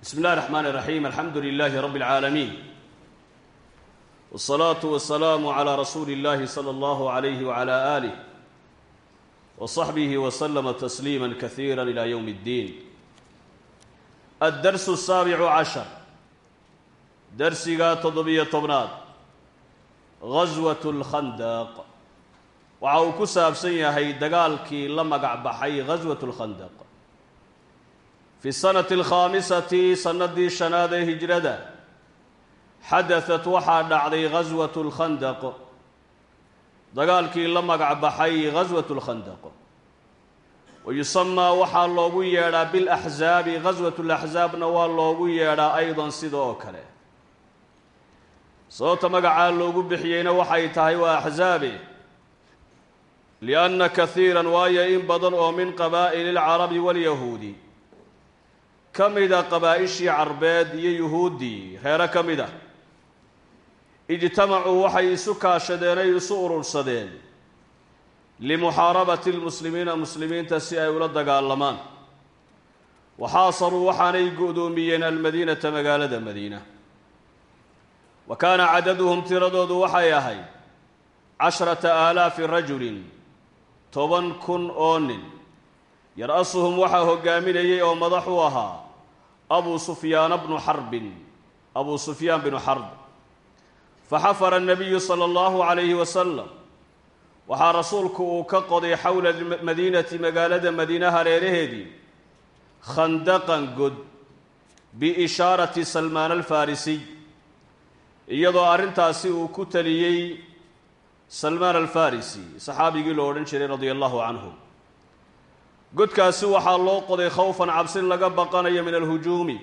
bsmi اllahi الرحmn الرaxيm alxamdu لlh rb العaalamiin والصlaaة والسlاam عlى rasuuli اllahi slى اllah عlyh وعlى آlih وصaxbih وslma تsliima kaثيirا إlى ywm الdin aلdars الsaaبc caشhر darsiga toddobiyo tobnaad غaswaة اlkhandq waxa uu ku saabsan yahay dagaalkii la magac baxay غaswaة اlkhandq fi sanati alkhaamisati sannadii shanaad ee hijrada xadadat waxaa dhacday ghaswatu lkhandaq dagaalkii la magac baxay ghaswatu lkhandaq wa yusamaa waxaa loogu yeedhaa bilaxsaabi ghaswatu laxsaabna waa loogu yeedhaa aydan sida oo kale sababta magacaa loogu bixiyeyna waxay tahay waa axsaabi lianna kahiiran waayo in badan oo min qabaa'ili alcarabi walyahuudi ka mida qabaa-ishii carbeed iyo yuhuuddii reero ka mid ah ijtamacuu waxay isu kaashadeen ay isu urursadeen. Limuxaarabati lmuslimiina muslimiinta si ay ula dagaalamaan. Waxaasaruu waxaanay go-doomiyeen almadiinata magaalada madiina. Wa kaana cadaduhum tiradoodu waxay ahayd casharata aalaafi rajulin toban kun oo nin yar-asuhum waxaa hogaaminayay oo madax u ahaa abuu sufyaana bnu xarbin abuu sufyaan binu xarb faxafara annabiyu sala allahu calayhi wasalam waxaa rasuulku uu ka qoday xowla madiinati magaalada madiina hareeraheedii. Khandaqan god biishaarati salmaan alfarisiy iyadoo arrintaasi uu ku taliyey salmaan alfarisi saxaabigii lo odhan jiray radia allahu canhu godkaasi waxaa loo qoday khawfan cabsin laga baqanayo min alhujuumi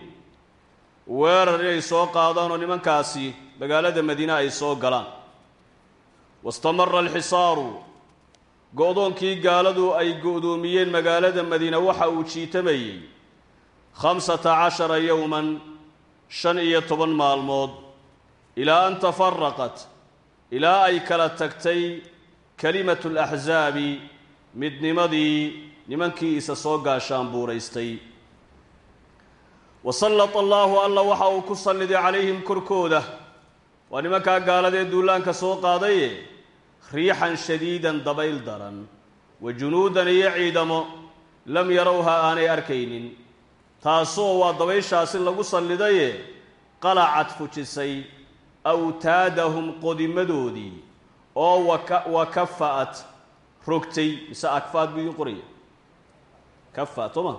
weerar inay soo qaadaan oo nimankaasi magaalada madiine ay soo galaan. Wastamara alxisaaru. Go-doonkii gaaladu ay go-doomiyeen magaalada madiine waxa uu jiitamayey khamsata cashara yowman shan iyo toban maalmood. Ilaa an tafaraqat ilaa ay kala tagtay kalimatu alaxsaabi midnimadii nimankii isa soo gaashaan buuraystay wa sallata allaahu alla waxa uu ku salliday calayhim korkooda. Waa nimankaa gaaladee duulaanka soo qaadaye riixan shadiidan dabayl daran wa junuudan iyo ciidamo lam yarowha aanay arkaynin. Taasoo waa dabayshaasi lagu sallidaye qalacad fujisay awtaadahum qodimadoodii oo wa kafa'at rogtay mise akfaad buu ii qoraya kafa soo ma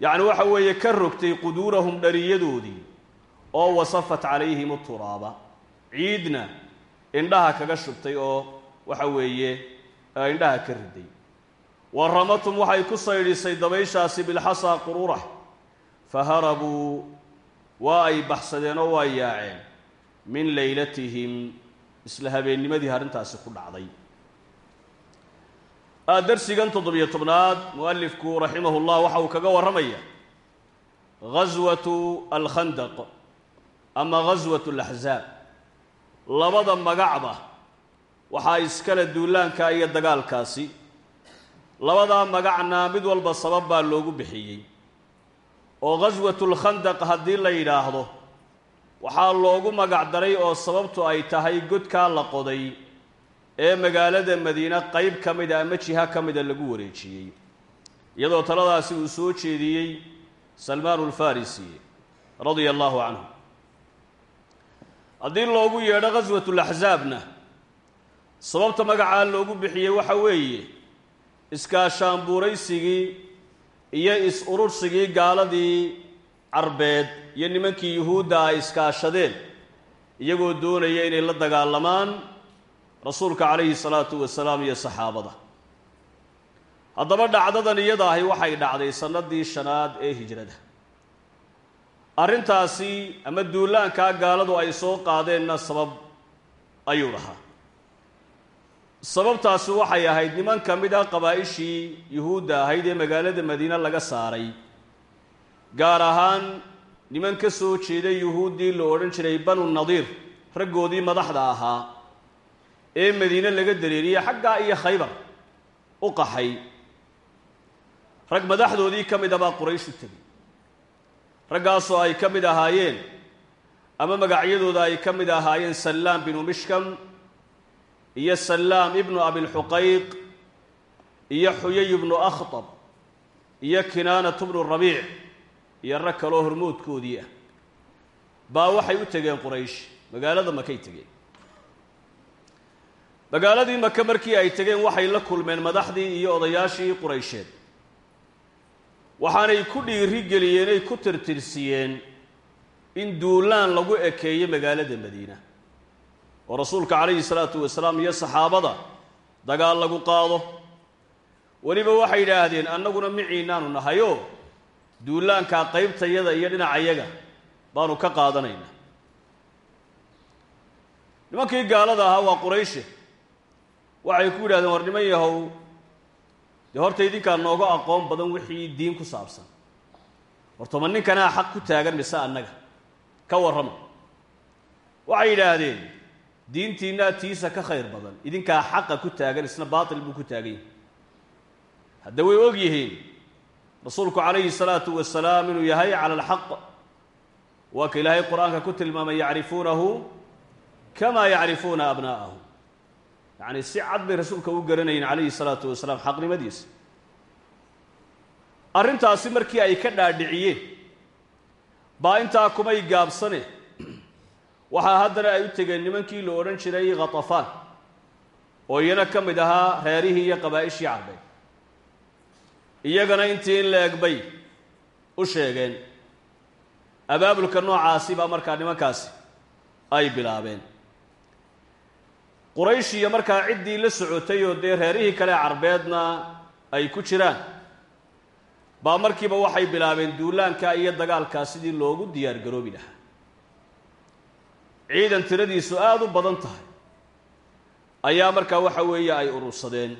yacni waxa weeye ka rogtay quduurahum dhariyadoodii oo wasafat calayhim uturaaba ciidna indhaha kaga shubtay oo waxa weeye indhaha ka riday. Wa ramatum waxay ku saydhisay dabayshaasi bilxasaa qururax fa harabuu waa ay baxsadeen oo waa yaaceen min laylatihim isla habeennimadii arrintaasi ku dhacday darsigan toddobiyo tobnaad mualifku raximahu llah waxa uu kaga warramaya ghaswatu alkhandaq ama ghaswatu alaxsaab labada magacba waxaa iskale duulaanka iyo dagaalkaasi. Labadaa magacna mid walba sabab baa loogu bixiyey. Oo ghaswatu lkhandaq haddii la yidhaahdo waxaa loogu magac daray oo sababtu ay tahay godkaa la qoday ee magaalada madiine qeyb ka mida ama jiha ka mida lagu wareejiyey. Iyadoo taladaasi uu soo jeediyey salmaanu alfarisi radia allahu canhu. Haddii loogu yeedho ghaswatulaxsaabna sababta magacaa loogu bixiyey waxa weeye iskaashaanbuuraysigii iyo is-urursigii gaaladii carbeed iyo nimankii yuhuudda ay iskaashadeen iyagoo doonaya inay la dagaalamaan rasuulka calayhi salaatu wasalaam iyo saxaabada. Haddaba dhacdadan iyada ahi waxay dhacday sannadii shanaad ee hijrada. Arrintaasi ama duulaankaa gaaladu ay soo qaadeenna sabab ayuu dhahaa sababtaasi waxay ahayd niman ka mid a qabaa-ishii yuhuudda ahayd ee magaalada madiine laga saaray. Gaar ahaan niman ka soo jeeday yuhuuddii la odhan jiray banu nadiir raggoodii madaxda ahaa ee madiine laga dareeriyey xaggaa iyo khaybar u qaxay. Rag madaxdoodii ka mida baa quraysh u tegey. Raggaasoo ay ka mid ahaayeen ama magacyadooda ay ka mid ahaayeen sallaam binu mishkam iyo sallaam ibnu abilxuqayq iyo xuyay ibnu akhtab iyo kinaanatu bnu rabiic iyo rag kaloo hormoodkoodii ah. Baa waxay u tegeen quraysh magaalada makay tegeen magaaladii maka markii ay tegeen waxay la kulmeen madaxdii iyo odayaashii quraysheed waxaanay ku dhiiri geliyeen ay ku tirtirsiyeen in duulaan lagu ekeeyo magaalada madiina. Oo rasuulka calayhi salaatu wasalaam iyo saxaabada dagaal lagu qaado. Weliba waxay yidhaahdeen annaguna miciinaanu nahayoo duulaankaa qaybtayada iyo dhinacayaga baanu ka qaadanaynaa. Nimankii gaalada ahaa waa qurayshe waxay ku yidhahdeen war niman yahow dee horta idinkaa nooga aqoon badan wixii diin ku saabsan. Hortoma ninkanaa xaq ku taagan mise annaga? Ka warrama. Waxay yidhaahdeen diintiinaa tiisa ka khayr badan. Idinkaa xaqa ku taagan isna baatil buu ku taagan yahay. Hadda way og yihiin rasuulku calayhi salaatu wasalaam inuu yahay cala alxaq waa ka ilaahay qur'aanka ku tilmaamay yacrifuunahu kamaa yacrifuuna abnaa'ahum yacni si cad bay rasuulka u garanayeen calayhi salaatu wasalaam xaqnimadiisa. Arrintaasi markii ay ka dhaadhiciyeen baa intaa kumay gaabsane. Waxaa haddana ay u tegeen nimankii la odhan jiray khatafaan oo iyana ka mid ahaa reerihii iyo qabaa'ishii carbeed iyagana intii in la eg bay u sheegeen abaabulka noocaasi baa markaa nimankaasi ay bilaabeen quraysh iyo markaa ciddii la socotay oo dee reerihii kale carbeedna ay ku jiraan. Baa markiiba waxay bilaabeen duulaanka iyo dagaalkaa sidii loogu diyaar garoobi lahaa. Ciidan tiradiisu aada u badan tahay. Ayaa markaa waxa weeye ay urursadeen.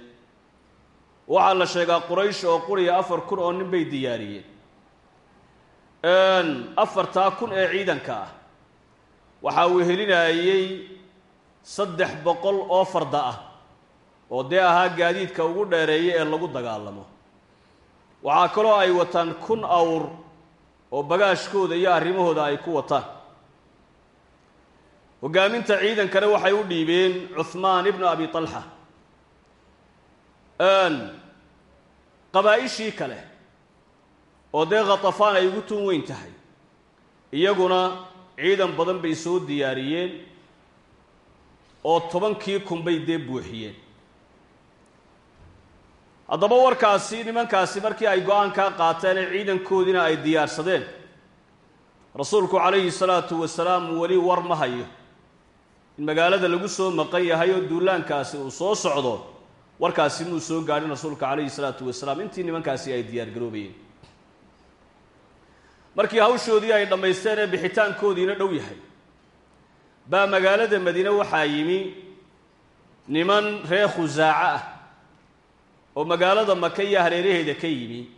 Waxaa la sheegaa quraysh oo quriya afar kun oo nin bay diyaariyeen. Afartaa kun ee ciidanka ah. Waxaa wehelinayey saddex boqol oo farda ah oo dee ahaa gaadiidka ugu dheereeya ee lagu dagaalamo. Waxaa kaloo ay wataan kun awr oo bagaashkooda iyo arrimahooda ay ku wataan. Hoggaaminta ciidankana waxay u dhiibeen cuhmaan ibnu abi talxa qabaa'ishii kale oo dee khatafaan ay ugu tun weyn tahay iyaguna ciidan badan bay soo diyaariyeen oo tobankii kun bay dee buuxiyeen. Haddaba warkaasi nimankaasi markii ay go'aankaa qaateen ee ciidankoodiina ay diyaarsadeen rasuulku calayhi salaatu wasalaam weli war ma hayo. In magaalada lagu soo maqan yahay oo duulaankaasi uu soo socdo warkaasi muu soo gaadhin rasuulka calayhi salaatu wasalaam intii nimankaasi ay diyaargaroobayeen markii hawshoodii ay dhammaysteen ee bixitaankoodiina dhow yahay baa magaalada madiine waxaa yimi niman reer khusaaco ah oo magaalada maka iyo hareeraheeda ka yimi.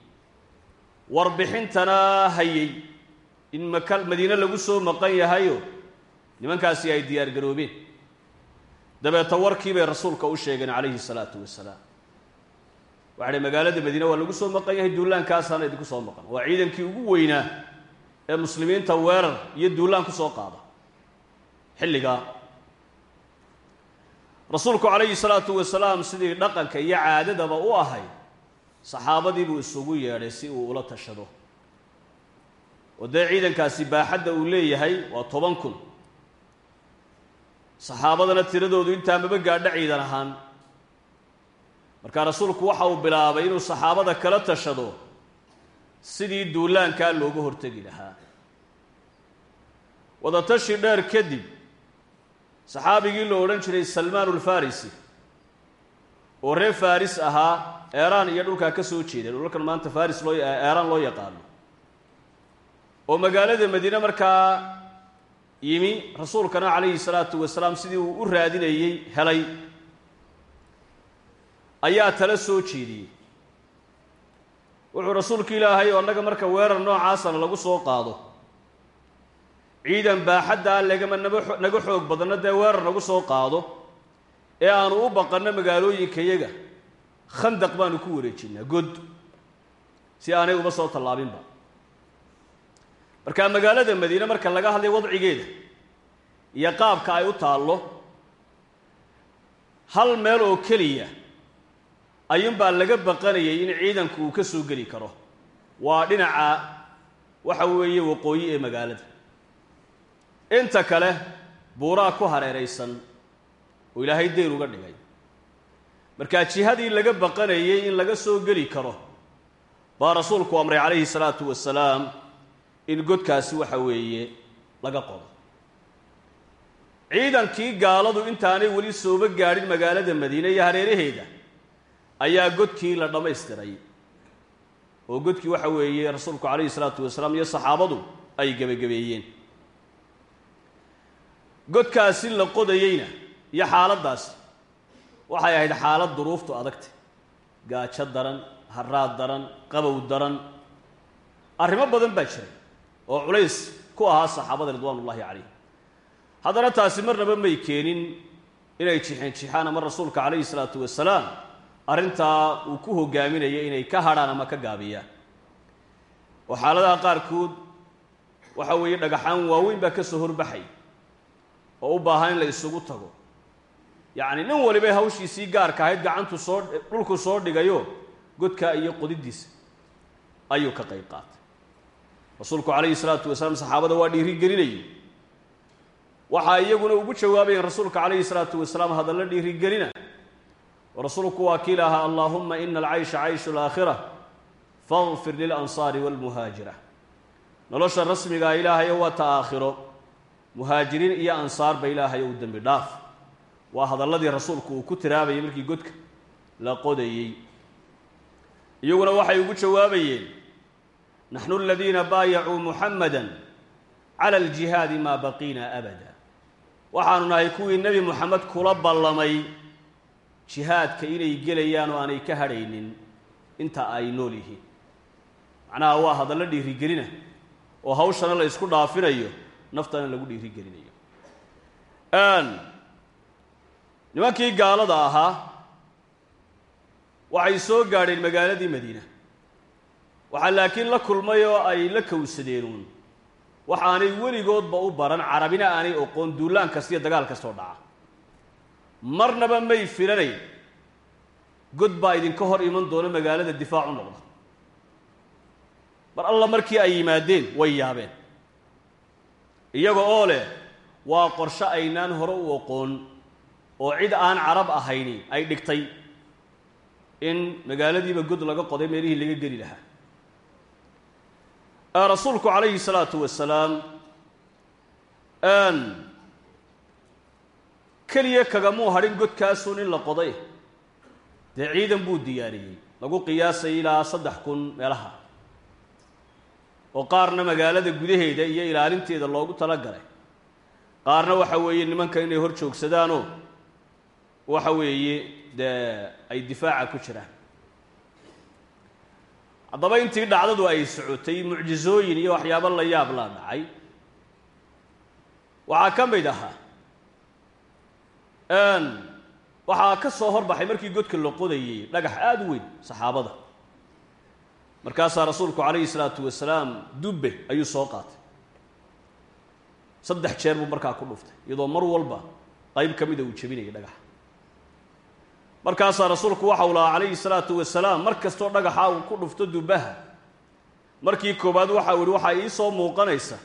Warbixintana hayay in maka madiine lagu soo maqan yahayo nimankaasi ay diyaar garoobeen. Dabeeta warkii bay rasuulka u sheegeen calayhi salaatu wasalaam. Waxa magaalada madiine waa lagu soo maqan yahay duulaankaasaana idinku soo maqan. Waa ciidankii ugu weynaa ee muslimiinta weerar iyo duulaan ku soo qaada xilligaa rasuulku calayhi salaatu wasalaam sidii dhaqanka iyo caadadaba u ahay saxaabadiibuu isugu yeedhay si uu ula tashado. Oo ciidankaasi baaxadda uu leeyahay waa toban kun. Saxaabadana tiradoodu intaa maba gaadho ciidan ahaan. Markaa rasuulku waxa uu bilaabay inuu saxaabada kala tashado sidii duulaankaa looga hortegi lahaa. Wadatashi dheer kadib saxaabigii la odhan jiray salmaan ulfarisi oo reer faris ahaa eeraan iyo dhulkaa ka soo jeedeen. Dhulkan maanta faris loo eeraan loo yaqaano. Oo magaalada madiine markaa yimi rasuulkana calayhi salaatu wasalaam sidii uu u raadinayey helay. Ayaa tala soo jeediyey. Wuxuu rasuulku ilaahay oo annaga marka weerar noocaasana lagu soo qaado ciidan baaxaddaa lagama naga xoog badanno dee weerar nagu soo qaado ee aanu u baqanno magaalooyinkayaga khandaq baanu ku wareejinnaa god si aanay uba soo tallaabinba. Marka magaalada madiine marka laga hadlay wadcigeeda iyo qaabka ay u taallo hal meel oo keliya ayuunbaa laga baqanayay in ciidanku uu ka soo geli karo. Waa dhinaca waxa weeye waqooyi ee magaalada inta kale buuraa ku hareeraysan oo ilaahay deyr uga dhigay. Markaa jihadii laga baqanayay in laga soo geli karo baa rasuulku amray calayhi salaatu wasalaam in godkaasi waxa weeye laga qodo. Ciidankii gaaladu intaanay weli sooba gaadhin magaalada madiine iyo hareeraheeda ayaa godkii la dhammaystiray. Oo godkii waxa weeye rasuulku calayhi salaatu wasalaam iyo saxaabadu ay gebagabeeyeen godkaasi la qodayeyna iyo xaaladdaasi waxay ahayd xaalad duruuftu adagta gaajo daran haraad daran qabow daran. Arrimo badan baa jiray oo culays ku ahaa saxaabada ridwaan ullaahi calayh haddana taasi marnaba may keenin inay jixeen jixaan ama rasuulka calayhi salaatu wasalaam arrintaa uu ku hogaaminayo inay ka hadhaan ama ka gaabiyaan. Oo xaaladaha qaarkood waxa weeye dhagaxaan waaweyn baa ka soo horbaxay oo u baahan in la isugu tago. Yacni nin waliba hawshiisii gaarka ahayd gacantu soo dhulku soo dhigayo godka iyo qodidiisa ayuu ka qayb qaatay. Rasuulku calayhi salaatu wasalaam saxaabada waa dhiiri gelinayay waxaa iyaguna ugu jawaabayeen rasuulka calayhi salaatu wasalaam hadalla dhiirigelina. Oo rasuulku waa kii lahaa allaahuma ina alcaysha cayshu alaakhira faqfir lilansaari waalmuhaajira nolosha rasmigaa ilaahayo waa ta aakhiro muhaajiriin iyo ansaarba ilaahay ou dembi dhaaf. Waa hadalladii rasuulku uu ku tiraabayay markii godka la qodayey iyaguna waxay ugu jawaabayeen naxnu aladiina baayacuu muxamada cala aljihaadi maa baqiina abada. Waxaanu nahay kuwii nebi moxamed kula ballamay jihaadka inay gelayaan oo aanay ka hadhaynin inta ay nool yihiin. Macnaha waa hadallo dhiirigelina oo hawshana la isku dhaafinayo naftana lagu dhiirigelinayo. Nimankii gaalada ahaa waxay soo gaadheen magaaladii madiina. Waxaa laakiin la kulmay oo ay la kowsadeenuun waxaanay weligoodba u baran carabina aanay oqoon duulaan kasta iyo dagaal kastoo dhaca. Marnaba may filanayn god baa idinka hor iman doona magaalada difaac u noqda. Mar alla markii ay yimaadeen way yaabeen iyaga oo leh waa qorshe aynaan hore u oqoon oo cid aan carab ahayni ay dhigtay in magaaladiiba god laga qoday meelihii laga geli lahaa. Rasuulku calayhi salaatu wasalaam keliya kagamuu hadhin godkaasuun in la qoday? Dee ciidan buu diyaariyey? Lagu qiyaasay ilaa saddex kun meelaha oo qaarna magaalada gudaheeda iyo ilaalinteeda loogu tala galay qaarna waxa weeye nimanka inay hor joogsadaanoo waxa weeye dee ay difaaca ku jiraan. Haddaba intii dhacdadu ay socotay mucjizooyin iyo waxyaabo la yaab laa dhacay. Waxaa ka mid ahaa waxaa ka soo horbaxay markii godka la qodayey dhagax aada u weyn saxaabada markaasaa rasuulku calayhi salaatu wasalaam dubbe ayuu soo qaatay. Saddex jeer buu markaa ku dhuftay iyadoo mar walba qayb ka mida uu jebinayay dhagaxa. Markaasaa rasuulku waxau lahaa calayhi salaatu wasalaam mar kastoo dhagaxa uu ku dhufto dubbaha. Markii koowaad waxau yihi waxaa ii soo muuqanaysa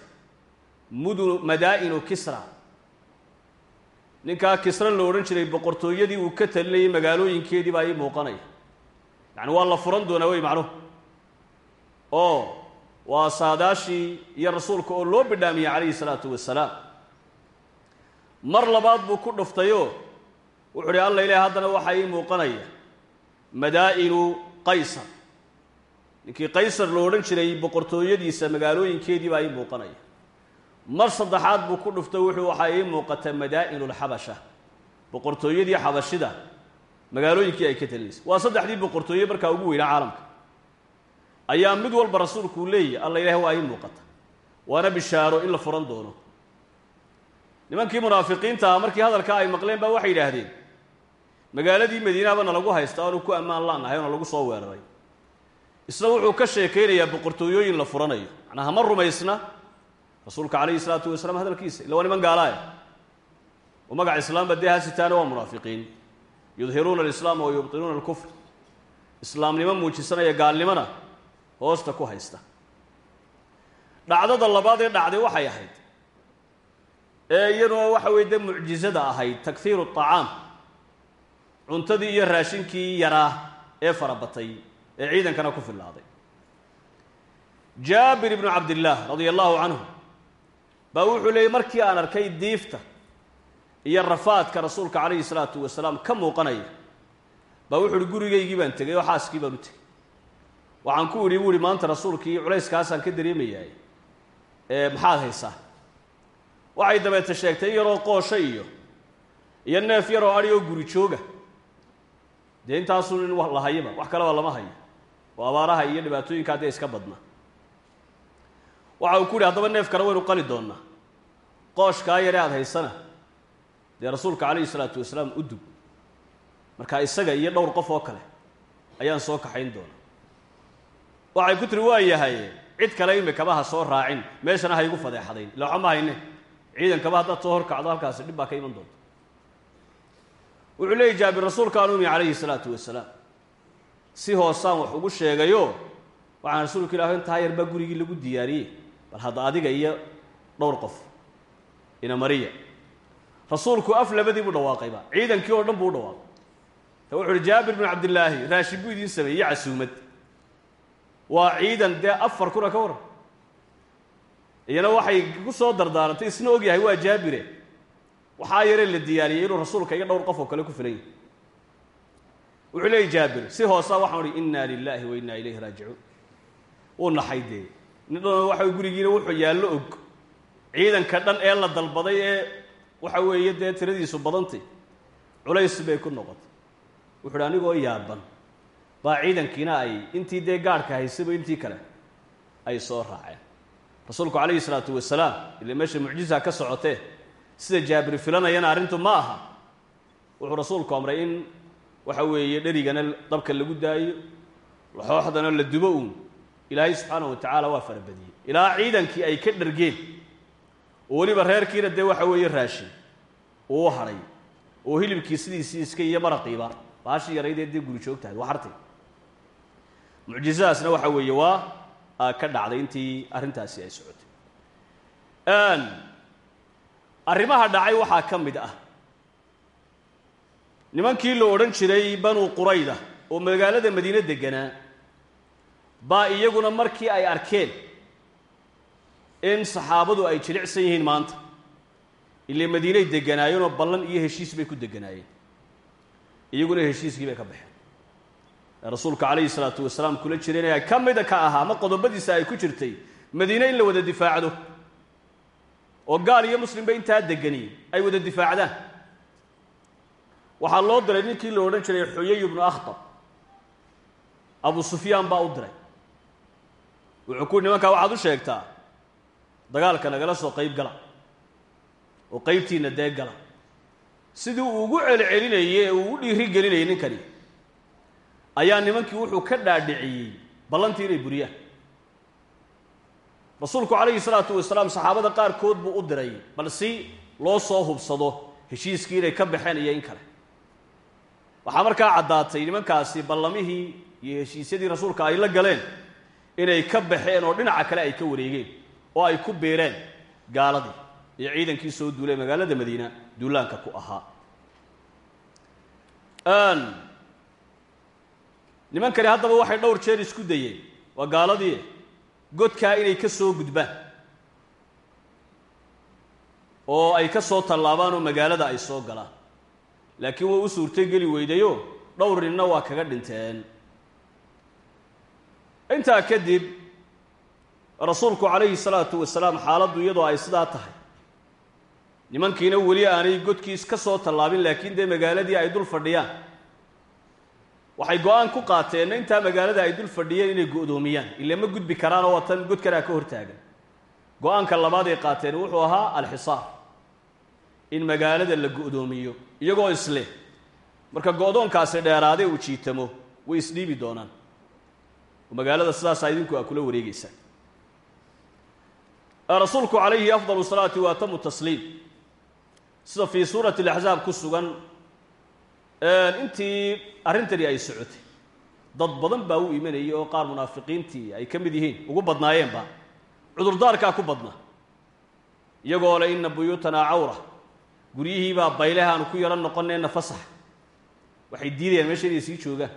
mudunu madaa'inu kisra. Ninkaa kisran la odhan jiray boqortooyadii uu ka talinayay magaalooyinkeedii baa ii muuqanaya. Yacni waa la furan doonaa wey macnuhu oo waa saadaashii iyo rasuulka oo loo bidhaamiyey calayhi salaatu wasalaam mar labaad buu ku dhuftayoo wuxu uhi alla ilaah haddana waxaa ii muuqanaya. Madaa'inu qaysar. Ninkii qaysar lo odhan jiray boqortooyadiisa magaalooyinkeedii baa ii muuqanaya. Mar saddexaad buu ku dhuftay wuxuu waxaa ii muuqata madaa'inu lxabasha boqortooyadii xabashida magaalooyinkii ay ka talinaysa. Waa saddexdii boqortooye markaa ugu weynaa caalamka ayaa mid walba rasuulku uu leeyahy alla ilaah waa ii muuqata. Waana bishaaro in la furan doono. Nimankii munaafiqiinta ah markii hadalkaa ay maqleen baa waxay yidhaahdeen magaaladii madiinahaba na lagu haysta aanu ku ammaan la'nahay oo na lagu soo weeraray. Isna wuxuu ka sheekaynayaa boqortooyooyin la furanayo. Macnaha ma rumaysna. Rasuulka calayhi salaatu wasalaam hadalkiisa illa waa niman gaalaaya oo magaca islaamba dee hasitaana waa munaafiqiin. Yudhiruuna alislaama wa yubtinuuna alkufr. Islaamnimo muujisanaya gaalnimona hoosta ku haysta. Dhacdada labaad ee dhacday waxay ahayd ee iyaduna waxa weye dee mucjizada ahayd takhiiru acaam cuntadii iyo raashinkii yaraa ee farabatay ee ciidankana ku fillaaday. Jaabir ibnu cabdillaah radia allahu canhu baa wuxuu leeyay markii aan arkay diifta iyo rafaadka rasuulka calayhi salaatu wasalaam ka muuqanaya baa wuxu uhi gurigaygii baan tegay oo xaaskii baan u tegey waxaan ku idhi buu maanta rasuulkii culayskaasaan ka dareemayaay ee maxaad haysaa? Waxay dabeete sheegtay in yaroo qoosho iyo iyo neef yaroo adhi oo guri jooga. Dee intaasun in la hayaba wax kaleba lama hayo. Oo abaaraha iyo dhibaatooyinka haddee iska badna. Waxa uu ku yidhi haddaba neefkana waynu qali doonnaa qooshkaa yare aada haysana. Dee rasuulka calayhi salaatu wasalaam u dub. Markaa isaga iyo dhowr qof oo kale ayaan soo kaxayn doona waxay ku tiri waa yahay cid kale imikaba ha soo raacin meeshana ha igu fadeexadayn waxa ma hayne ciidankaba haddaad soo horkacdo halkaasi dhib baa ka iman doonta. Wuxuu leeyay jaabir rasuulka aan umi calayhi salaatu wasalaam. Si hoosaan wax ugu sheegayo waxaan rasuulka ilaah intaa yar baa gurigii lagu diyaariyey. Bal hadda adiga iyo dhowr qof ina mariya. Rasuulku af labadii buu dhawaaqayba ciidankii oo dhan buu u dhawaaqay. Ta wuxu jaabir binu cabdillaahi raashin buu idiin sameeyey casuumad waa ciidan dee afar kuna ka waran. Iyana waxay ku soo dardaarantay isna og yahay waa jaabire. Waxaa yaree la diyaariyey inuu rasuulka iyo dhowr qof oo kale ku filan yahay. Wuxuu leeyay jaabir si hoosa waxaan uhi inna lilaahi wa inna ilayhi raajicuun. Wuu naxay dee. Nin dhan waxa gurigiina wuxuu yaallo og. Ciidanka dhan ee la dalbaday ee waxa weeye dee tiradiisu badantay. Culays bay ku noqotay. Wuxu uhi anigoo yaaban baa ciidankiina ay intii dee gaadhka haysaba intii kale ay soo raaceen. Rasuulku calayhi salaatu wasalaam ile meesha mucjiza ka socotee sida jaabir filanayana arrintu ma aha wuxuu rasuulku amray in waxa weeye dherigana dabka lagu daayo laxooxdana la dubo uun. Ilaahay subxaana wa tacaala waa farabadiyey ilaa ciidankii ay ka dhargeen oo weliba reerkiina dee waxa weeye raashin uu hadhay oo hilibkii sidiisii iska iyo maraqiiba baashii yaraydee dee guri joogtahay waa hartay mucjizadaasna waxa weeye waa ka dhacday intii arrintaasi ay socotay. Arrimaha dhacay waxaa ka mid ah. Nimankii la odhan jiray banu qurayda oo magaalada madiine deganaa baa iyaguna markii ay arkeen in saxaabadu ay jilicsan yihiin maanta ile madiinay deganaayeenoo ballan iyo heshiis bay ku deganaayeen iyaguna heshiiskii bay ka baxeen. ee rasuulka calayhi salaatu wasalaam kula jireen ee ka mida ka ahaa ama qodobadiisa ay ku jirtay madiine in la wada difaacdo. Oo gaal iyo muslimba intaa degani ay wada difaacdaan. Waxaa loo diray ninkii la odhan jiray xuyay ibnu akhtab. Abu sufyaan baa u diray. Wuxuu ku nimankaa waxaad u sheegtaa dagaalka nagala soo qayb gala oo qaybtiinna dee gala. Sidii uu ugu celcelinayey ee uu u dhiiri gelinayay ninkani ayaa nimankii wuxuu ka dhaadhiciyey ballantii inay buriyaan rasuulku calayhi salaatu wasalaam saxaabada qaarkood buu u diray bal si loo soo hubsado heshiiskii inay ka baxeen iyo in kale. Waxaa markaa caddaatay nimankaasi ballamihii iyo heshiisyadii rasuulka ay la galeen inay ka baxeen oo dhinaca kale ay ka wareegeen oo ay ku beereen gaaladii iyo ciidankii soo duulay magaalada madiina duulaanka ku ahaa nimankani haddaba waxay dhowr jeer isku dayeen. Waa gaaladii. Godkaa inay ka soo gudbaan oo ay ka soo tallaabaan oo magaalada ay soo galaan. Laakiin way u suurtogeli weydayo dhowr ninna waa kaga dhinteen. Intaa kadib rasuulku calayhi salaatu wasalaam xaaladdu iyadoo ay sidaa tahay. Nimankiina weli aanay godkiis ka soo tallaabin laakiin dee magaaladii ay dul fadhiyaan waxay go'aan ku qaateen intaa magaalada ay dul fadhiyeen inay go'doomiyaan ile ma gudbi karaan oo watan godkanaa ka hortaagan. Go'aanka labaad ay qaateen wuxuu ahaa alxisaar. In magaalada la go'doomiyo iyagoo isleh. Marka go-doonkaasi dheeraadee uu jiitamo. Way isdhiibi doonaan. Oo magaalada sidaasaa idinku aa kula wareegeysaan rasuulku calayhi afdal salaati wa atamu tasliim. Sida fii suurati alaxzaab ku sugan intii arrintani ay socotay. Dad badan baa u imanayay oo qaar munaafiqiintii ay ka mid yihiin. Ugu badnaayeenba cudurdaarkaa ku badna iyagoo le inna buyuutanaa cawra. Guryihiibaa bayleha aanu ku yaro noqonayna fasax waxay diidayaan meesha inay sii joogaan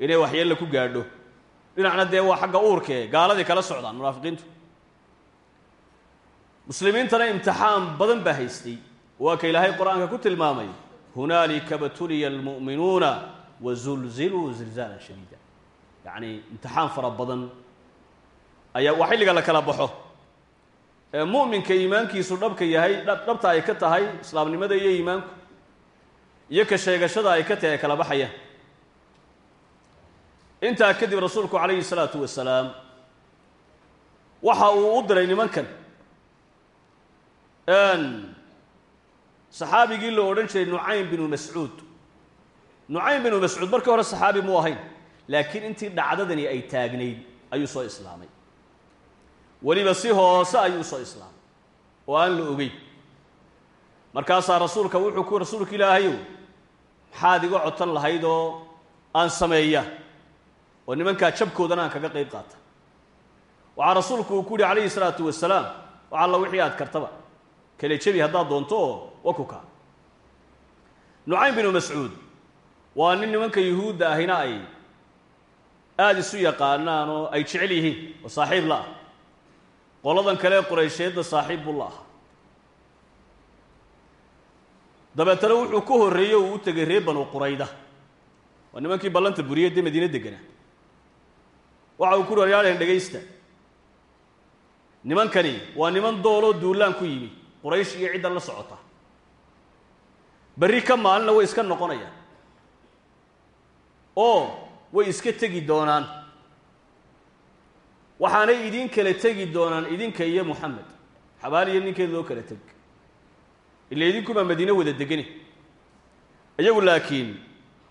inay waxyeella ku gaadho. Dhinacna dee waa xagga uurkee gaaladii kala socdaan munaafiqiintu. Muslimiintana imtixaan badan baa haystay. Waa ka ilaahay qur'aanka ku tilmaamay hunaalika btuliya almu'minuuna wazulziluu zilzaalan shadiida yacni imtixaan fara badan ayaa waa xilliga la kala baxo ee mu'minka iimaankiisu dhabka yahay dhabta ay ka tahay islaamnimada iyo iimaanku iyo ka sheegashada ay ka tahay ay kala baxayaan intaa kadib rasuulku calayhi salaatu wasalaam waxa uu u diray nimankan saxaabigii la odhan jiray nucaym binu mascuud. Nucaym binu mascuud markii hore saxaabi muu ahayn laakiin intii dhacdadani ay taagnayd ayuu soo islaamay. Weliba si hoose ayuu soo islaamay oo aan la ogeyn. Markaasaa rasuulka wuxuu ku rasuulka ilaahayow maxaad iga cotan lahayd oo aan sameeya oo nimankaa jabkoodana aan kaga qayb qaata. Waxaa rasuulku uu ku yihi calayhi salaatu wasalaam wax alla wixii aad kartaba kale jebi haddaad doonto oo wakuka nucaym binu mascuud waa nin nimanka yuhuudda ahina ay aada isu yaqaanaan oo ay jecel yihiin oo saaxiib la ah. Qoladan kale quraysheedda saaxiib buu dabeetana wuxuu ka horreeyey uu u tegay reer banu qurayda. Waa nimankii ballanta buriyey dee madiine deganaa waxa uu ku uri aryaalhan dhegaysta. Nimankani waa niman dooloo duulaan ku yimi. Quraysh iyo ciddan la socota berri ka maalina way iska noqonayaan. Oo way iska tegi doonaan. Waxaanay idin kala tegi doonaan idinka iyo moxamed xabaaliyo ninkeed loo kala teg ila idinkumaa madiine wada degani. Iyagu laakiin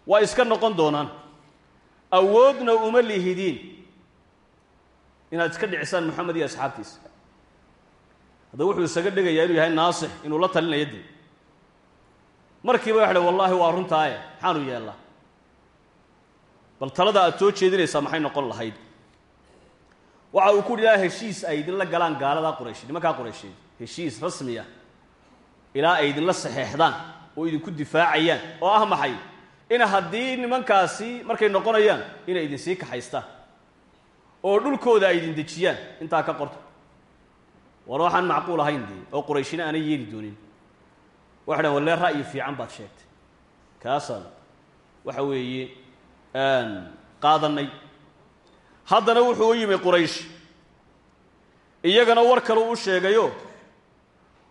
waa iska noqon doonaan. Awoodna uma lihidiin inaad iska dhicisaan moxamed iyo asxaabtiisa. Hadda wuxuu isaga dhigayaa inuu yahay naasix inuu la talinayo dee markiiba waxa wallaahi waa runtaaye maxaanu yeellaa bal talada aad soo jeedinaysaa maxay noqon lahayd? Waxa uu ku yidhi ilaa heshiis ay idinla galaan gaaladaa quraysh. Nimankaa quraysheed heshiis rasmiya ilaa ay idinla saxeexdaan oo idinku difaacayaan oo ah maxay? In haddii nimankaasi markay noqonayaan inay idinsii kaxaystaan oo dhulkooda ay idin dejiyaan intaa ka qorto. War waxaan macquul ahayn dee oo qurayshina aanay yeeli doonin waxay dhahan walle ra'yi fiican baad sheegtay. Kaasaan waxa weeye qaadannay. Haddana wuxuu u yimi quraysh. Iyagana war kale u sheegayo.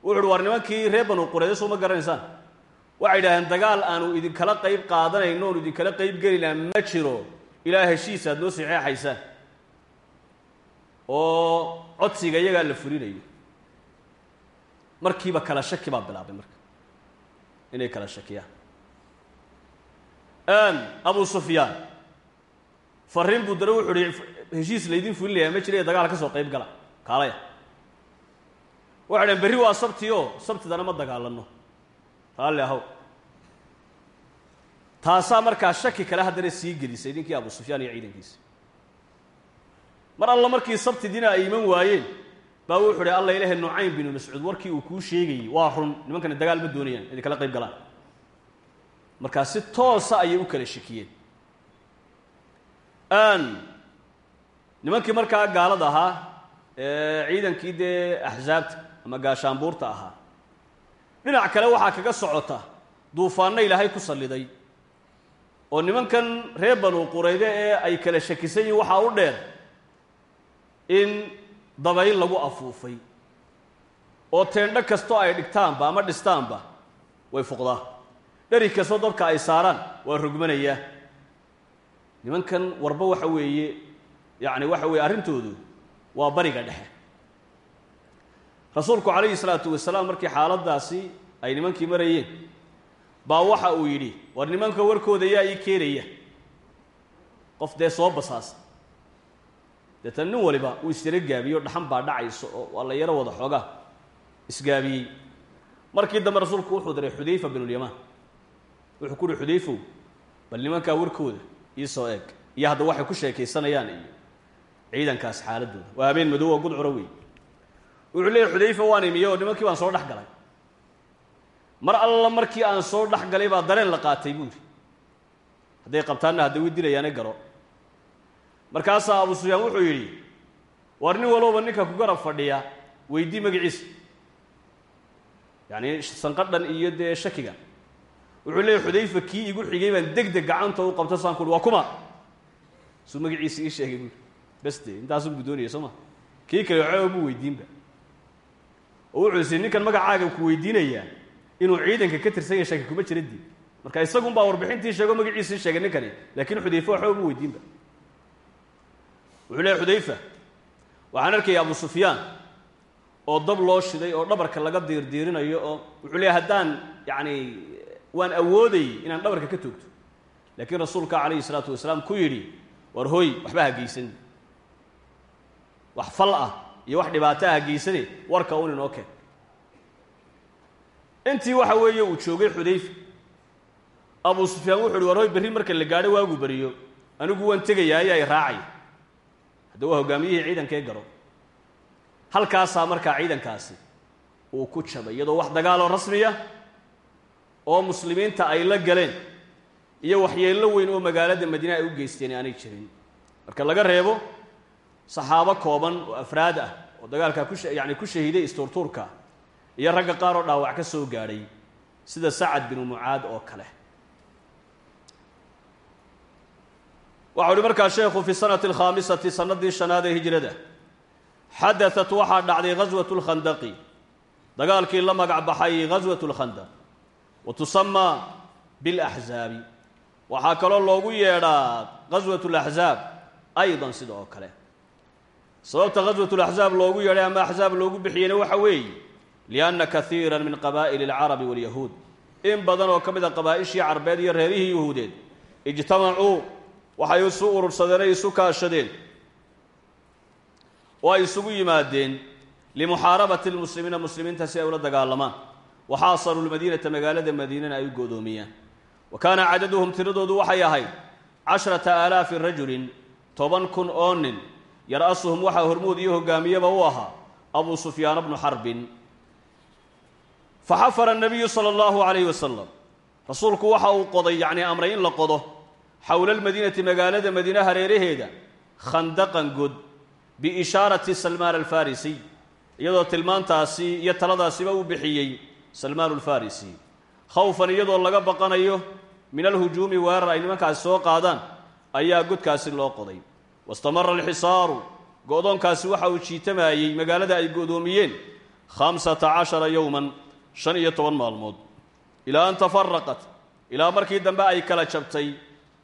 Wuxu uhi war nimankii reer banu qurayda soo ma garanaysaan? Waxay idhaaheen dagaal aanu idinkala qayb qaadanayno oonu idinkala qayb gelinaa ma jiro. Ilaa heshiis aad noo saxeexaysaan oo codsiga iyagaa la fulinayo. Markiiba kala shaki baa bilaabay marka inay kala shakiyaan. Abu sufyaan fariin buu dare wuxu uhi heshiis laydin fulinayaa ma jira ee dagaal ka soo qayb gala. Kaalaya. Waxay dhaheen berri waa sabti oo sabtidana ma dagaalanno. Raalli ahow. Taasaa markaa shaki kale haddana sii gelisay ninkii abu sufyaan iyo ciidankiisa. Mar alla markii sabtidiina ay iman waayeen baa wuxu uhi alla ilaahay nucaym binu mascuud warkii uu kuu sheegayey waa run. Nimankani dagaal ma doonayaan idin kala qayb galaan. Markaa si toosa ayay u kala shakiyeen nimankii markaa gaalada ahaa ee ciidankii dee axsaabta ama gaashaanbuurta ahaa dhinac kale waxaa kaga socota duufaanno ilaahay ku salliday. Oo nimankan reer banu qurayde ee ay kala shakisan yihiin waxaa u dheer in dabayl lagu afuufay oo teendho kastoo ay dhigtaanba ama dhistaanba way fuqdaa dheri kastoo dabka ay saaraan waa rogmanayaa nimankan warba waxa weeye yacni waxa weeye arrintoodu waa bariga dhexe. Rasuulku calayhi salaatu wasalaam markii xaaladdaasi ay nimankii marayeen baa waxa uu yidhi war nimanka warkooda yaa ii keenaya. Qof dee soo basaasa deetan nin waliba uu isjaro gaabiyo dhaxan baa dhacayso oo waa la yaro wada xoogaa. Isgaabiyey. Markii dambe rasuulku wuxuu diray xudayfa binulyamaan wuxuu ku uhi xudayfow bal nimankaa warkooda iisoo eeg. Iyo hadda waxay ku sheekaysanayaan iyo ciidankaas xaaladooda. Waa habeen madow oo gudcuro wey wuxuu leeyahy xudayfa waan imiye oo nimankii baan soo dhex galay. Mar alla markii aan soo dhex galay baa dareen la qaatay buuri hadday qabtaanna hadda wi dilayaane garo markaasaa abu sufyaan wuxuu yidhi war nin walowba ninka ku garab fadhiya weydii magaciisa yacni sanqadhan iyo dee shakigan wuxuu leeyahy xudayfa kii igu xigay baan deg deg gacanta u qabto saan ku uhi waa kuma. Suu magaciisa ii sheegay buuri bes de intaasun buu doonaya soo ma? Kii kale mu weydiinba. Oo wuxuu isi ninkan magacaaga ku weydiinayaa inuu ciidanka ka tirsan yahay shaki kuma jira dii marka isagun baa warbixintii sheego magaciisii sheegay ninkani laakiin xudayfa waxba mu weydiinba wuxuu leeyahy xudayfa waxaan arkaya abu sufyaan oo dab loo shiday oo dhabarka laga diirdiirinayo oo wuxuu leeyahy haddaan yacni waan awoodayy inaan dhabarka ka toogto. Laakiin rasuulka calayhi salaatu wasalaam ku yidhi war hooy waxba ha geysan wax fal ah iyo wax dhibaato ah geysane warka un inoo keen. Intii waxa weeye uu joogay xudayfa abu sufyaan wuxu uhi war hoy berri marka la gaadho waagu beriyo. Anigu waan tegayaa ayaa i hadda waa hogaamiyihii ciidankee garo halkaasaa markaa ciidankaasi uu ku jabay. Iyadoo wax dagaaloo rasmiya oo muslimiinta ay la galeen iyo waxyeello weyn oo magaalada madiine ay u geysteen aanay jirin. Marka laga reebo saxaabo kooban oo afraad ah oo dagaalkaa ku yacni ku shahiiday istuurtuurka iyo ragga qaar oo dhaawac ka soo gaadhay sida sacad binu mucaad oo kale waxau uhi markaa sheekhu fi sanati alkhaamisati sanadii shanaad ee hijrada. Xadatat waxaa dhacday ghaswat lkhandaqi dagaalkii la magac baxay ghaswat lkhandaq wa tusamaa bilaxzaabi waxaa kaloo loogu yeedhaa ghaswat laxzaab aydan sida oo kale. Sababta ghaswat laxzaab loogu yeedhay ama axzaab loogu bixiyeyna waxa weeye lianna kaiira min qabaa'ili alcarabi walyahuud in badan oo ka mid qabaa'ishii carbeed iyo reerihii yahuudeed ijtamacuu waxay isu urursadeen ay isu kaashadeen. Oo ay isugu yimaadeen limuxaarabati lmuslimiina muslimiinta si ay ula dagaalamaan. Waxaasaluu lmadiinata magaalada madiinana ay u goodoomiyaan wa kaana cadaduhum tiradoodu waxay ahayd casharata aalaafi rajulin toban kun oo nin. Yar-asuhum waxaa hormood iyo hogaamiyaba u ahaa abuu sufyaana bnu xarbin fa xafara nabiyu sala allahu calayhi wasalam rasuulku waxa uu qoday yacnii amray in la qodo xowla almadiinati magaalada madiine hareeraheeda khandaqan god biishaarati salmaan alfarisiy iyadoo tilmaantaasi iyo taladaasiba uu bixiyey salmaan alfarisi khawfan iyadoo laga baqanayo min alhujuumi weerar ay nimankaasi soo qaadaan ayaa godkaasi loo qoday wastamara alxisaaru go-doonkaasi waxa uu jiitamayey magaalada ay go-doomiyeen khamsata cashara yowman shan iyo toban maalmood ilaa an tafaraqat ilaa markii dambe ay kala jabtay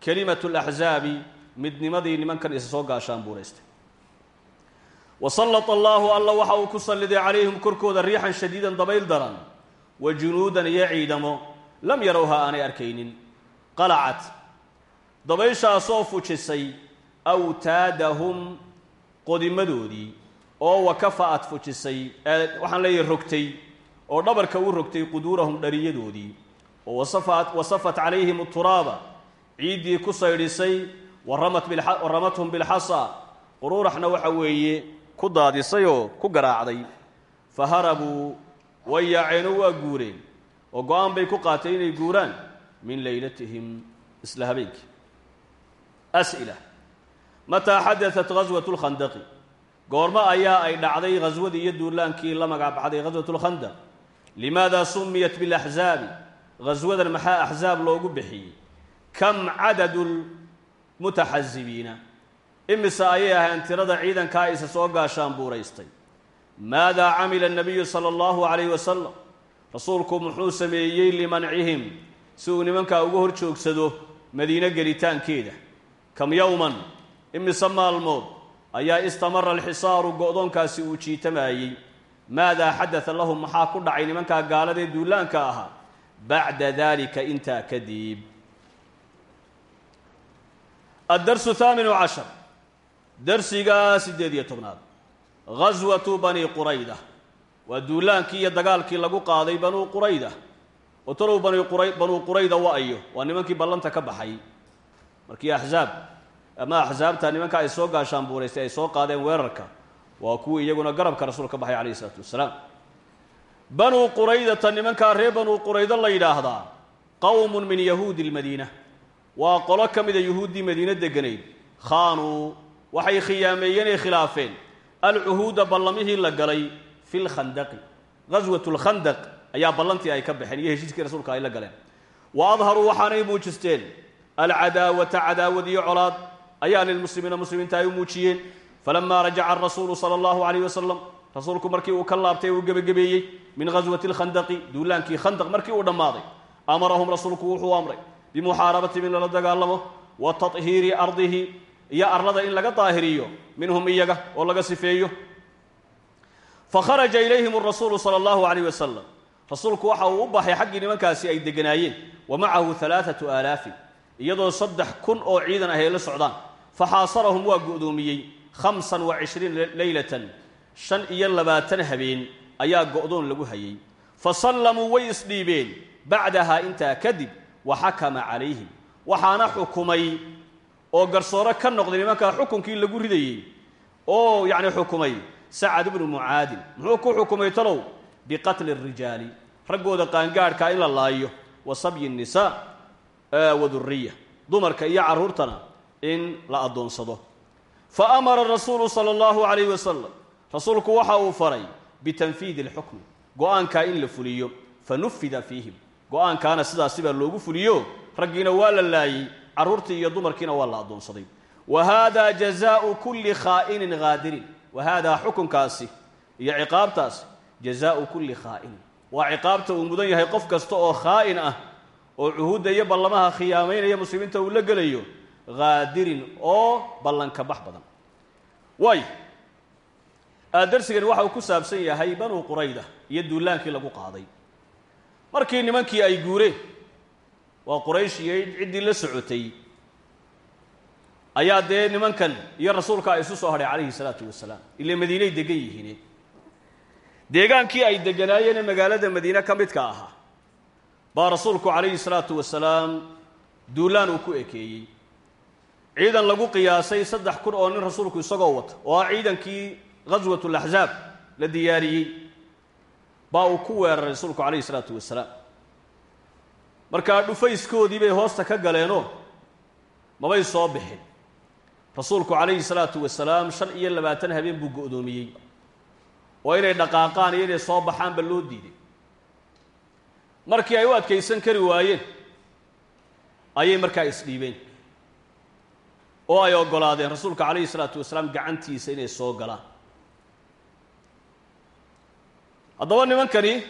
kelimatu laxzaabi midnimadii nimankan isa soo gaashaan buuraystay. Wa sallata allaahu alla waxa uu ku salliday calayhim korkooda riixan shadiidan dabayl daran wa junuudan iyo ciidamo lam yarowha aanay arkaynin. Qalacat dabayshaasoo fujisay awtaadahum qodimadoodii oo wakafa'at fujisay waxaan leeyahay rogtay oo dhabarka u rogtay quduurahum dhariyadoodii oo wasafat calayhim turaaba ciiddii ku saydhisay waramathum bilxasa quruuraxna waxa weeye ku daadisay oo ku garaacday. Fa harabuu way yaaceenoo waa guureen. Oo go'aan bay ku qaateen inay guuraan min leylatihim isla habeenkii. As'ila. Mataa xadatat ghaswat lkhandaqi goormo ayaa ay dhacday ghaswadii iyo duulaankii la magac baxday ghaswat lkhandaq limaada sumiyat bilaxzaabi ghaswadan maxaa axzaab loogu bixiyey kam cadadu lmutaxasibiina imise ayay ahayn tirada ciidankaa isa soo gaashaan buuraystay maadaa camila nabiyu sala allahu calayhi wasalam rasuulku muxuu sameeyey limancihim si uu nimankaa uga hor joogsado madiine gelitaankeeda kam yowman imise maalmood ayaa istamara alxisaaru go-doonkaasi uu jiitamayey maadaa xadata lahum maxaa ku dhacay nimankaa gaaladee duulaanka ahaa bacda dalika intaa kadib addarsu haaminu cashar darsiga siddeed iyo tobnaad. ghaswatu bani qurayda waa duulaankii iyo dagaalkii lagu qaaday banuu qurayda oo talow bani qura banuu qurayda wa ayo waa nimankii ballanta ka baxay markii axzaab ama axsaabta nimanka ay soo gaashaan buuraystay ay soo qaadeen weerarka waa kuwii iyaguna garabka rasuul ka baxay calayhi isalaatu wassalaam banuu quraydata nimankaa reer banuu quraydo la yidhaahdaa qowmun min yahuudi lmadiina waa qolo ka mida yuhuuddii madiine deganayd khaanuu waxay khiyaameeyeen ay khilaafeen. Alcuhuuda ballamihii la galay fi lkhandaqi ghaswat lkhandaq ayaa ballantii ay ka baxeen iyo heshiiskii rasuulka ay la galeen. Wa adharuu waxaanay muujisteen alcadaawata cadaawad iyo colaad ayaa lilmuslimiina muslimiinta ay u muujiyeen. Falamaa rajaca arasuulu sala allahu calayh wasalam rasuulku markii uu ka laabtay uu gebagabeeyey min ghaswati lkhandaqi duulaankii khandaq markii uu dhammaaday amarahum rasuulku wuxuu amray bimuxaarabatihim in lala dagaalamo wa tahiiri ardihi iyo arlada in laga daahiriyo minhum iyaga oo laga sifeeyo. Fakharaja ilayhim arasuulu sala allahu calayh wasalam rasuulku waxa uu u baxay xaggii nimankaasi ay deganaayeen wa macahu alaaatu aalaafin iyadoo saddex kun oo ciidan ah ay la socdaan. Faxaasarahum waa go'doomiyey khamsan wa cishriina leylatan shan iyo labaatan habeen ayaa go'doon lagu hayay. Fa sallamuu way isdhiibeen bacdahaa intaa kadib wa xakama calayhim. Waxaana xukumay oo garsoore ka noqday nimankaa xukunkii lagu ridayey. Oo yacni xukumay sacad bnu mucaadin. Muxuu ku xukumay talow? Biqatli arijaali raggooda qaangaadhkaa in la laayo. Wa sabyi nnisaa wa duriya dumarka iyo carruurtana in la addoonsado fa amara rasuulu sala allahu calayhi wasalam rasuulku waxa uu faray bitanfiidi alxukmi go'aankaa in la fuliyo. Fa nufida fiihim go'aankaana sidaasi baa loogu fuliyo? Raggiina waa la laayey carruurtii iyo dumarkiina waa la addoonsaday. Wa haada jazaau kulli khaa'inin haadirin wa haadaa xukunkaasi iyo ciqaabtaasi jazaau kulli khaa'inin waa ciqaabta uu mudan yahay qof kasta oo khaa'in ah oo cuhuudda iyo ballamaha khiyaamaynaya muslimiinta uu la gelayo haadirin oo ballanka bax badan. Waay darsigani waxa uu ku saabsan yahay banuu qurayda iyo duulaankii lagu qaaday markii nimankii ay guureen waa quraysh iyo ciddii la socotay. Ayaa dee nimankan iyo rasuulka ay isu soo hadhay calayhi salaatu wasalaam ile madiinay degan yihiine deegaankii ay deganaayeen ee magaalada madiine ka midka ahaa baa rasuulku calayhi salaatu wasalaam duulaan uu ku ekeeyey. Ciidan lagu qiyaasay saddex kun oo nin rasuulku isagoo wata oo ah ciidankii ghaswat laxzaab la diyaariyey baa uu ku weeraray rasuulku calayhi salaatu wasalaam. Markaa dhufayskoodii bay hoosta ka galeenoo mabay soo bixin. Rasuulku calayhi salaatu wasalaam shan iyo labaatan habeen buu go'doomiyey. Oo inay dhaqaaqaan iyo inay soo baxaanba loo diiday markii ay u adkaysan kari waayeen ayay markaa isdhiibeen. Oo ay oggolaadeen rasuulka calayhi salaatu wasalaam gacantiisa inay soo galaan haddaba nimankani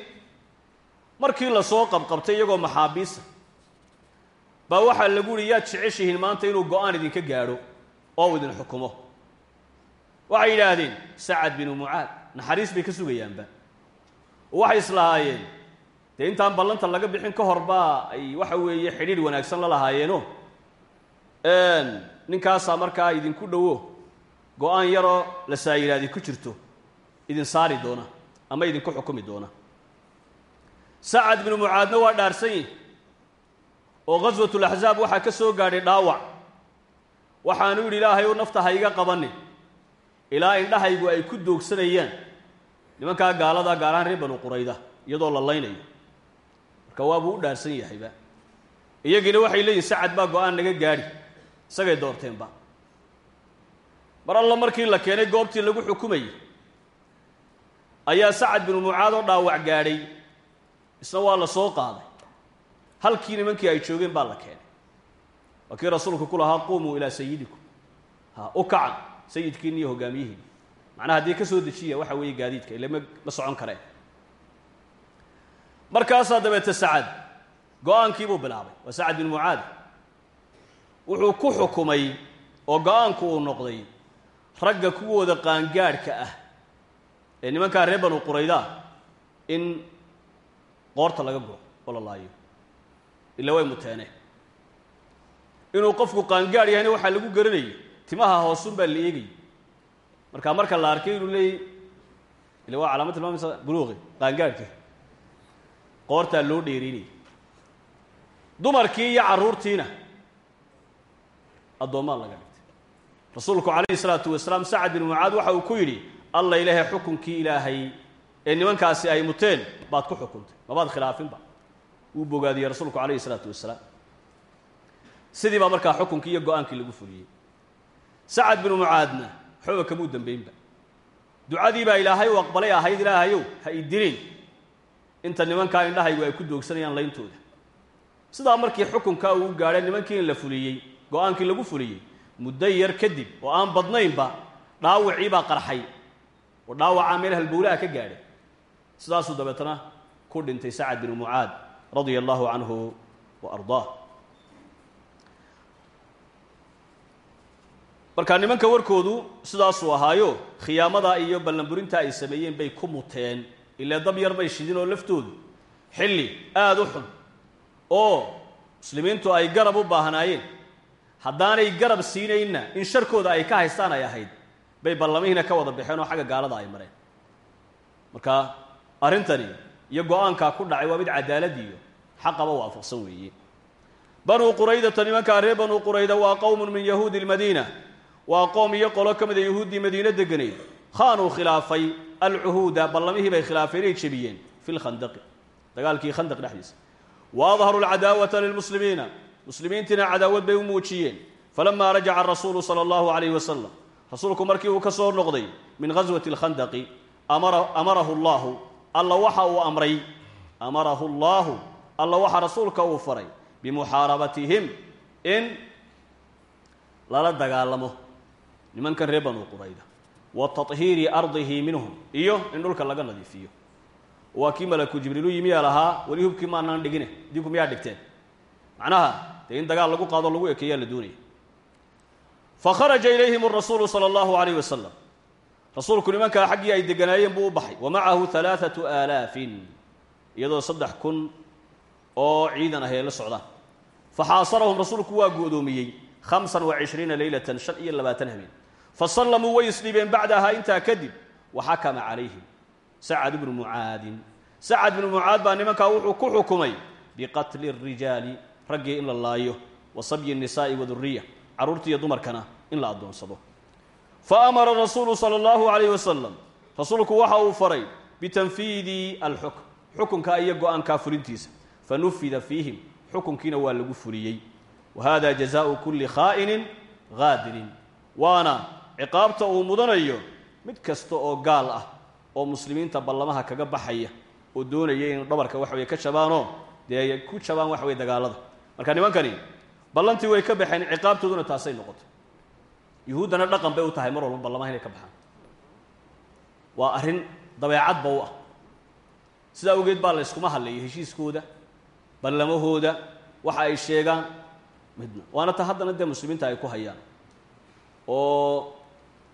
markii la soo qabqabtay iyagoo maxaabiisa baa waxaa lagu yihi yaad jeceshihiin maanta inuu go'aan idinka gaadho oo uu idin xukumo. Waxay yidhaahdeen sacad binu mucaad naxariis bay ka sugayaanba. Oo waxay islahaayeen dee intaan ballanta laga bixin ka hor baa ay waxa weeye xidhiidh wanaagsan la lahaayeeno. Ninkaasaa markaa idinku dhowo go'aan yaroo la saayiraadi ku jirto idin saari doona ama idinku xukumi doona. Sacad binu mucaadna waa dhaarsan yihi oo ghaswatulaxsaab waxaa ka soo gaadhay dhaawac. Waxaanu yidhi ilaahay u nafta ha iga ilaa indhahaygu ay ku doogsanayaan. Nimankaa gaalada gaar ahaan reer banu qurayda iyadoo la laynayo. Marka waabuu u dhaarsan yahayba. Iyagiina waxay leeyihiin sacad baa go'aan naga gaadhi. Isagay doorteenba. Mar alla markii la keenay goobtii lagu xukumayay ayaa sacad binu mucaad oo dhaawac gaadhay. Isna waa la soo qaaday. Halkii nimankii ay joogeen baa la keenay. Waa kii rasuulku ku lahaa quumuu ilaa sayidikum ha u kaca sayidkiin iyo hogaamiyihiin macnaha haddii ka soo dejiya waxa weeye gaadiidka ile ma ma socon kareen. Markaasaa dabeete sacad go'aankii buu bilaabay waa sacad bin mucaad. Wuxuu ku xukumay oo go'aanku uu noqday ragga kuwooda qaangaadhka ah ee nimankaa reer banu quraydaa in qoorta laga guro oo la laayo ila way muteene inuu qofku qaangaadh yahayna waxaa lagu garanayay timaha hoosun baa la eegay. Markaa marka la arkay inuu leeyay ila waa calaamad tilmaamaysa buluuqi qaangaadhka qoortaa loo dheeraynayay dumarkii iyo carruurtiina addoommaa laga dhigtay. Rasuulku calayhi salaatu wasalaam sacad bin mucaad waxa uu ku yidhi alla ilaahay xukunkii ilaahay ee nimankaasi ay muteen baad ku xukuntay. Mabaad khilaafinba wuu bogaadiyey rasuulku calayhi salaatu wasalaam. Sidii baa markaa xukunkii iyo go'aankii lagu fuliyey. Sacad binu mucaadna waxbaba kamuu dambaynba ducadii baa ilaahay u aqbalay ahayd ilaahayow ha i dilin. Inta nimankaa indhahaygu ay ku doogsanayaan layntooda. Sidaa markii xukunkaa uu gaadhay nimankii la fuliyey go'aankii lagu fuliyey muddo yar kadib oo aan badnaynba dhaawacii baa qarxay oo dhaawacaa meel halbowlaha ka gaadhay. Sidaasuu dabeetana ku dhintay sacad binu mucaad radia allahu canhu wa ardaah. Markaa nimanka warkoodu sidaasuu ahaayo khiyaamadaa iyo ballanburintaa ay sameeyeen bay ku muteen. Ilaa dab yar bay shidin oo laftoodu. Xilli aada u xun oo muslimiintu ay garab u baahnaayeen. Haddaanay garab siinaynna in sharkooda ay ka haystaan ay ahayd bay ballamihiina ka wada baxeen oo xagga gaalada ay mareen. Marka arrintani iyo go'aankaa ku dhacay waa mid cadaalad iyo xaqaba waafaqsan weeye. Banuu quraydata nimankaa reer banuu qurayda waa qowmun min yahuudi lmadiina waa qoom iyo qolo ka mida yahuuddii madiine deganeed khaanuu khilaafay alcuhuuda ballamihii bay khilaafeen inay jebiyeen fi lkhandaqi dagaalkii khandaq dhexdiisa. Wa adharuu alcadaawata lilmuslimiina. Muslimiintiina cadaawad bay u muujiyeen. Falamaa rajaca arasuulu sala allahu calayhi wasalam rasuulku markii uu ka soo noqday min ghaswati alkhandaqi amarahu allahu alla waxa uu amray amarahu allaahu alla waxa rasuulka uu faray bimuxaarabatihim in lala dagaalamo nimankan reer banuu qurayda wa tahiiri ardihi minhum iyo in dhulka laga nadiifiyo. Waa kii malaku jibriilu yimiyaa lahaa weli hubkii maanaan dhigine idinku miyaa dhigteen? Macnaha dee in dagaal lagu qaado lagu ekeeyaa la doonaya fakharaja ilayhim arasuulu sala allahu alayh wasalam rasuulku nimankaa xaggii ay deganaayeen buu u baxay wa macahu alaaatu aalaafin iyadoo saddex kun oo ciidan ah ay la socdaan faxaasarahum rasuulku waa go'doomiyey hamsan wa cishriina leylatan shan iyo labaatan habeen fasallamuu way isdhibeen bacdahaa intaa kadib wa xakama calayhim sacad bnu mucaadin sacad bnu mucaad baa nimankaa wuxuu ku xukumay biqatli rijaali raggii in la laayo wa sabyi nisaa'i carruurtiiyo dumarkana in la addoonsado fa amara rasuulu sala allahu calayh wasalam rasuulku waxa uu faray bitanfiidi alxukm xukunka iyo go'aankaa fulintiisa. Fa nufida fiihim xukunkiina waa lagu fuliyey. Wa hada jazaau kulli khaa'inin haadirin waana ciqaabta uu mudanayo mid kasta oo gaal ah oo muslimiinta ballamaha kaga baxaya oo doonaya inuu dhabarka waxa weye ka jabaanoo dee ay ku jabaan waxa weye dagaalada. Marka nimankani ballantii way ka baxeen ciqaabtooduna taasay noqotay. Yuhuuddana dhaqan bay u tahay mar walba ballamaha inay ka baxaan. Waa arrin dabeecadba u ah. Sidaa awgeed baa la yskuma heshiiskooda ballamahooda waxa ay sheegaan. Midna waana ta haddana dee muslimiinta ay ku hayaan. Oo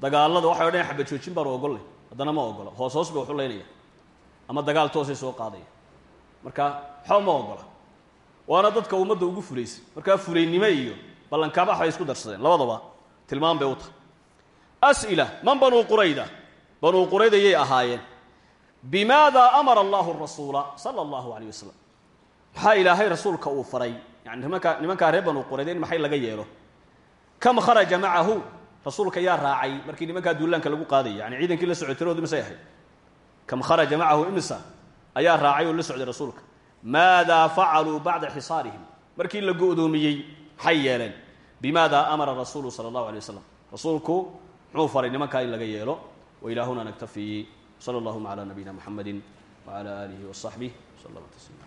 dagaalada waxay odhan xaba joojin baanu ogollay haddana ma ogola hoos hoos bay waxu laynaya ama dagaal toosay soo qaadaya. Marka waxba ma ogola waana dadka ummadda ugu fulaysa markaa fulaynimo iyo ballankabax bay isku darsadeen. Labadaba tilmaam bay u tahay. As'ila man banuu qurayda? Banuu qurayda yay ahaayeen. Bimaada amara allahu rasuula sala allahu alayh wasalam maxaa ilaahay rasuulka uu faray? Yani nimankaa nimankaa reer banuu qurayda in maxay laga yeelo? Kam kharaja macahu? Rasuulka yaa raacay. Markii nimankaa duulaanka lagu qaadaya yani ciidankii la socday tirood imisay ahayd kam kharaja macahu imisa ayaa raacay oo la socday rasuulka maadaa facaluu bacda xisaarihim markii la go'doomiyey maxay yeeleen bimaada amara rasuulu sala allahu alay wasalam rasuulku muxuu faray nimankaa in laga yeelo wailahuna naktafi sala allahuma cala nabiyina muxamedi wacala aalihi wasaxbih wslama tasliima